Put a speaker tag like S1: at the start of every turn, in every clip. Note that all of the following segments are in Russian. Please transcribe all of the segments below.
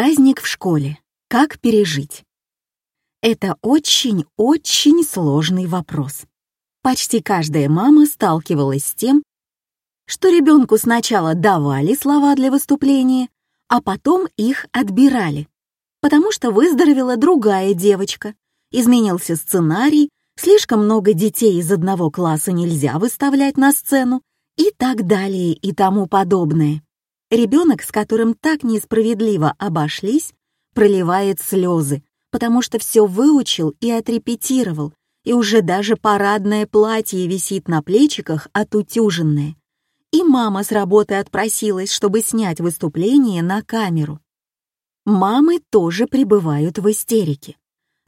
S1: Праздник в школе. Как пережить? Это очень-очень сложный вопрос. Почти каждая мама сталкивалась с тем, что ребенку сначала давали слова для выступления, а потом их отбирали, потому что выздоровела другая девочка, изменился сценарий, слишком много детей из одного класса нельзя выставлять на сцену и так далее и тому подобное. Ребенок, с которым так несправедливо обошлись, проливает слезы, потому что все выучил и отрепетировал, и уже даже парадное платье висит на плечиках отутюженное. И мама с работы отпросилась, чтобы снять выступление на камеру. Мамы тоже пребывают в истерике.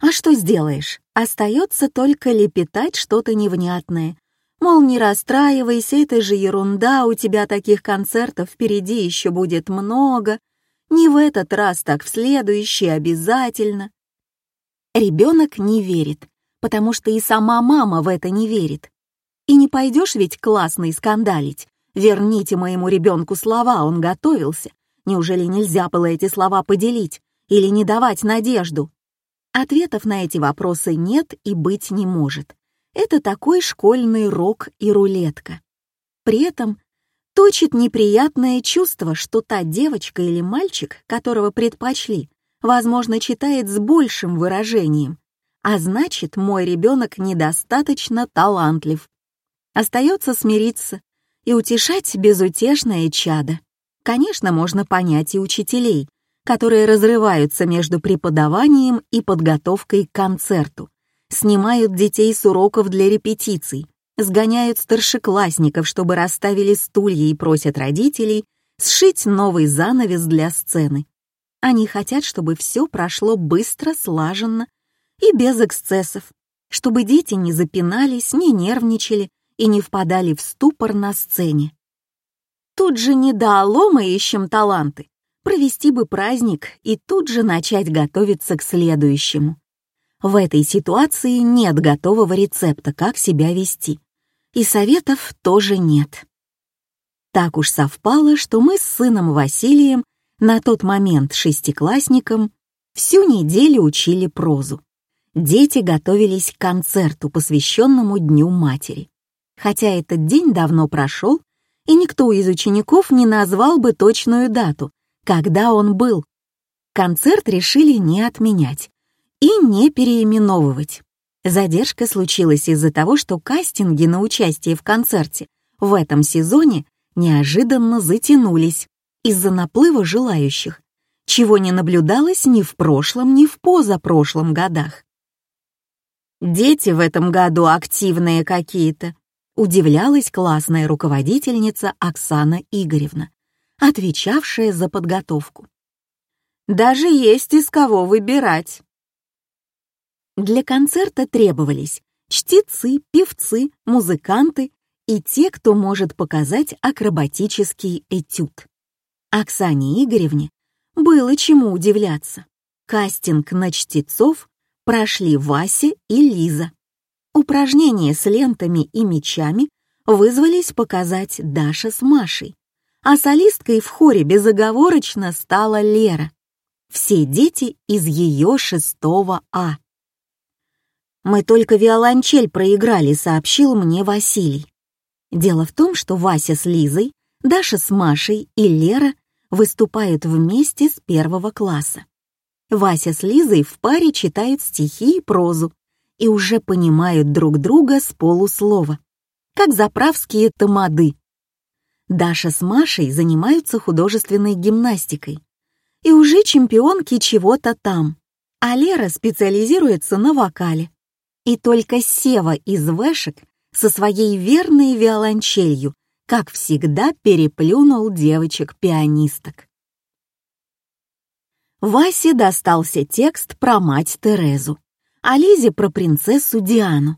S1: А что сделаешь? Остается только лепетать что-то невнятное, Мол, не расстраивайся, это же ерунда, у тебя таких концертов впереди еще будет много. Не в этот раз, так в следующий обязательно. Ребенок не верит, потому что и сама мама в это не верит. И не пойдешь ведь классный скандалить. Верните моему ребенку слова, он готовился. Неужели нельзя было эти слова поделить или не давать надежду? Ответов на эти вопросы нет и быть не может. Это такой школьный рок и рулетка. При этом точит неприятное чувство, что та девочка или мальчик, которого предпочли, возможно, читает с большим выражением, а значит, мой ребенок недостаточно талантлив. Остается смириться и утешать безутешное чадо. Конечно, можно понять и учителей, которые разрываются между преподаванием и подготовкой к концерту, снимают детей с уроков для репетиций, сгоняют старшеклассников, чтобы расставили стулья и просят родителей сшить новый занавес для сцены. Они хотят, чтобы все прошло быстро, слаженно и без эксцессов, чтобы дети не запинались, не нервничали и не впадали в ступор на сцене. Тут же не до алома ищем таланты, провести бы праздник и тут же начать готовиться к следующему. В этой ситуации нет готового рецепта, как себя вести. И советов тоже нет. Так уж совпало, что мы с сыном Василием, на тот момент шестиклассником, всю неделю учили прозу. Дети готовились к концерту, посвященному Дню Матери. Хотя этот день давно прошел, и никто из учеников не назвал бы точную дату, когда он был. Концерт решили не отменять, и не переименовывать. Задержка случилась из-за того, что кастинги на участие в концерте в этом сезоне неожиданно затянулись из-за наплыва желающих, чего не наблюдалось ни в прошлом, ни в позапрошлом годах. «Дети в этом году активные какие-то», удивлялась классная руководительница Оксана Игоревна, отвечавшая за подготовку. «Даже есть из кого выбирать». Для концерта требовались чтецы, певцы, музыканты и те, кто может показать акробатический этюд. Оксане Игоревне было чему удивляться. Кастинг на чтецов прошли Вася и Лиза. Упражнения с лентами и мечами вызвались показать Даша с Машей, а солисткой в хоре безоговорочно стала Лера. Все дети из ее шестого А. «Мы только виолончель проиграли», — сообщил мне Василий. Дело в том, что Вася с Лизой, Даша с Машей и Лера выступают вместе с первого класса. Вася с Лизой в паре читают стихи и прозу и уже понимают друг друга с полуслова, как заправские тамады. Даша с Машей занимаются художественной гимнастикой и уже чемпионки чего-то там, а Лера специализируется на вокале. И только Сева из Вэшек со своей верной виолончелью, как всегда, переплюнул девочек-пианисток. Васе достался текст про мать Терезу, а Лизе про принцессу Диану.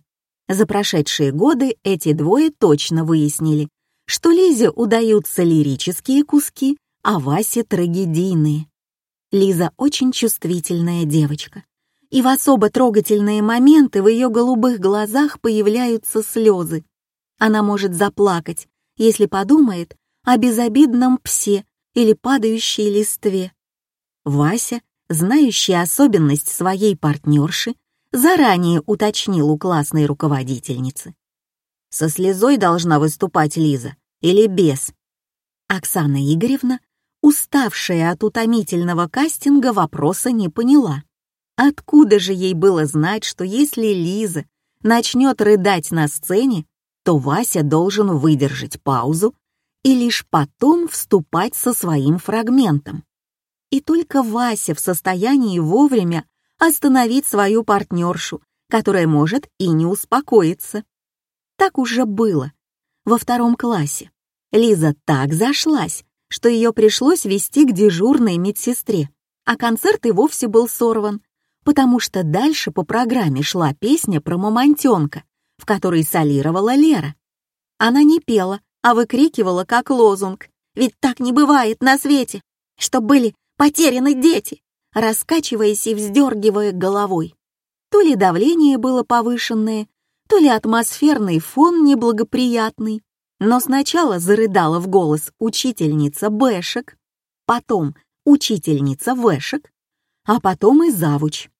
S1: За прошедшие годы эти двое точно выяснили, что Лизе удаются лирические куски, а Васе — трагедийные. Лиза очень чувствительная девочка и в особо трогательные моменты в ее голубых глазах появляются слезы. Она может заплакать, если подумает о безобидном псе или падающей листве. Вася, знающий особенность своей партнерши, заранее уточнил у классной руководительницы. «Со слезой должна выступать Лиза или без?» Оксана Игоревна, уставшая от утомительного кастинга, вопроса не поняла. Откуда же ей было знать, что если Лиза начнет рыдать на сцене, то Вася должен выдержать паузу и лишь потом вступать со своим фрагментом. И только Вася в состоянии вовремя остановить свою партнершу, которая может и не успокоиться. Так уже было. Во втором классе Лиза так зашлась, что ее пришлось вести к дежурной медсестре, а концерт и вовсе был сорван, потому что дальше по программе шла песня про мамонтенка, в которой солировала Лера. Она не пела, а выкрикивала как лозунг «Ведь так не бывает на свете, что были потеряны дети!» раскачиваясь и вздергивая головой. То ли давление было повышенное, то ли атмосферный фон неблагоприятный. Но сначала зарыдала в голос учительница Бэшек, потом учительница Вэшек, а потом и завуч.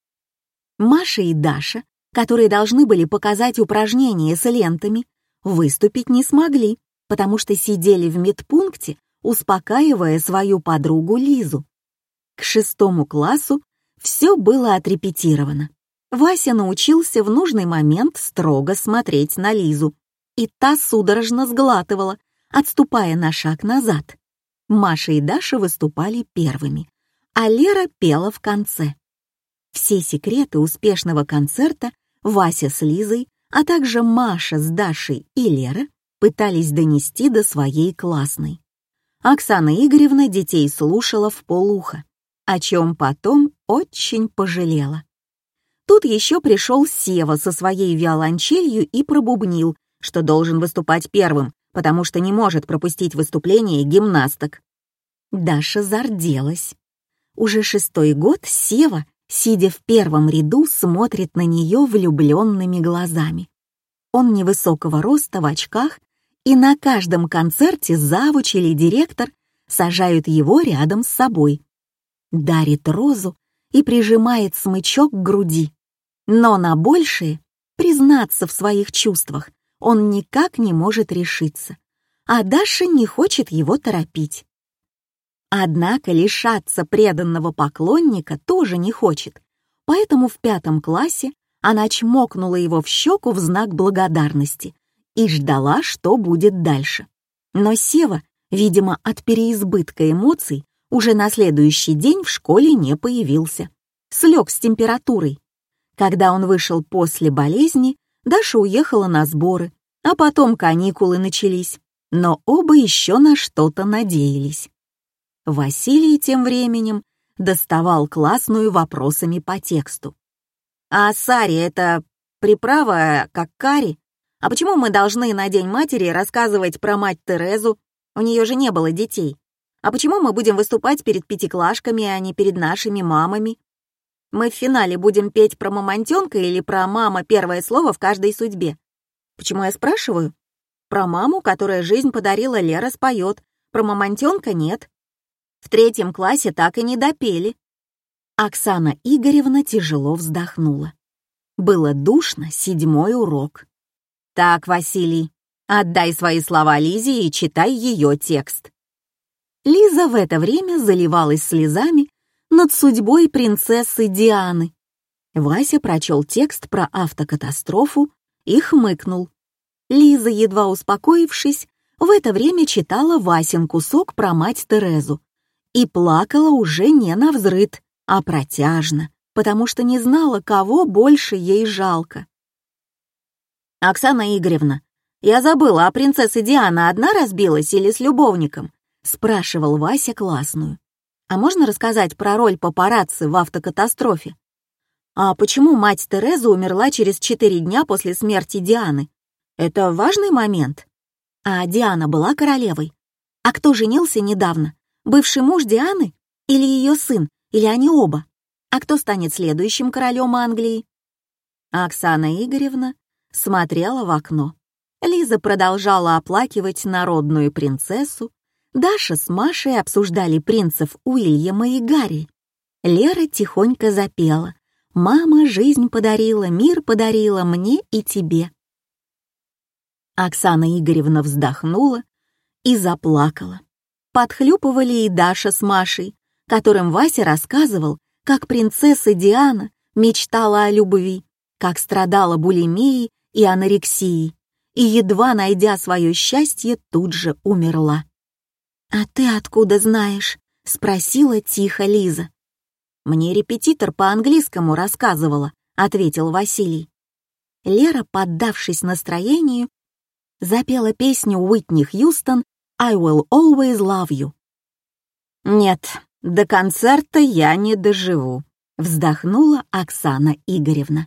S1: Маша и Даша, которые должны были показать упражнения с лентами, выступить не смогли, потому что сидели в медпункте, успокаивая свою подругу Лизу. К шестому классу все было отрепетировано. Вася научился в нужный момент строго смотреть на Лизу, и та судорожно сглатывала, отступая на шаг назад. Маша и Даша выступали первыми, а Лера пела в конце. Все секреты успешного концерта Вася с Лизой, а также Маша с Дашей и Лера пытались донести до своей классной. Оксана Игоревна детей слушала в полуха о чем потом очень пожалела. Тут еще пришел Сева со своей виолончелью и пробубнил, что должен выступать первым, потому что не может пропустить выступление гимнасток. Даша зарделась. Уже шестой год Сева, сидя в первом ряду, смотрит на нее влюбленными глазами. Он невысокого роста в очках, и на каждом концерте завуч или директор сажают его рядом с собой, дарит розу и прижимает смычок к груди. Но на большее, признаться в своих чувствах, он никак не может решиться, а Даша не хочет его торопить. Однако лишаться преданного поклонника тоже не хочет, поэтому в пятом классе она чмокнула его в щеку в знак благодарности и ждала, что будет дальше. Но Сева, видимо, от переизбытка эмоций, уже на следующий день в школе не появился. Слег с температурой. Когда он вышел после болезни, Даша уехала на сборы, а потом каникулы начались. Но оба еще на что-то надеялись. Василий тем временем доставал классную вопросами по тексту. «А сари — это приправа, как карри? А почему мы должны на День матери рассказывать про мать Терезу? У нее же не было детей. А почему мы будем выступать перед пятиклашками, а не перед нашими мамами? Мы в финале будем петь про мамонтенка или про мама первое слово в каждой судьбе? Почему я спрашиваю? Про маму, которая жизнь подарила, Лера споет. Про мамонтенка нет. В третьем классе так и не допели. Оксана Игоревна тяжело вздохнула. Было душно, седьмой урок. Так, Василий, отдай свои слова Лизе и читай ее текст. Лиза в это время заливалась слезами над судьбой принцессы Дианы. Вася прочел текст про автокатастрофу и хмыкнул. Лиза, едва успокоившись, в это время читала Васин кусок про мать Терезу и плакала уже не на взрыд, а протяжно, потому что не знала, кого больше ей жалко. «Оксана Игоревна, я забыла, а принцесса Диана одна разбилась или с любовником?» — спрашивал Вася классную. «А можно рассказать про роль папарацци в автокатастрофе? А почему мать Тереза умерла через четыре дня после смерти Дианы? Это важный момент. А Диана была королевой. А кто женился недавно? Бывший муж Дианы? Или ее сын? Или они оба? А кто станет следующим королем Англии?» Оксана Игоревна смотрела в окно. Лиза продолжала оплакивать народную принцессу, Даша с Машей обсуждали принцев Уильяма и Гарри. Лера тихонько запела. «Мама жизнь подарила, мир подарила мне и тебе». Оксана Игоревна вздохнула и заплакала. Подхлюпывали и Даша с Машей, которым Вася рассказывал, как принцесса Диана мечтала о любви, как страдала булимией и анорексией, и, едва найдя свое счастье, тут же умерла. «А ты откуда знаешь?» — спросила тихо Лиза. «Мне репетитор по английскому рассказывала», — ответил Василий. Лера, поддавшись настроению, запела песню Уитни Хьюстон «I will always love you». «Нет, до концерта я не доживу», — вздохнула Оксана Игоревна.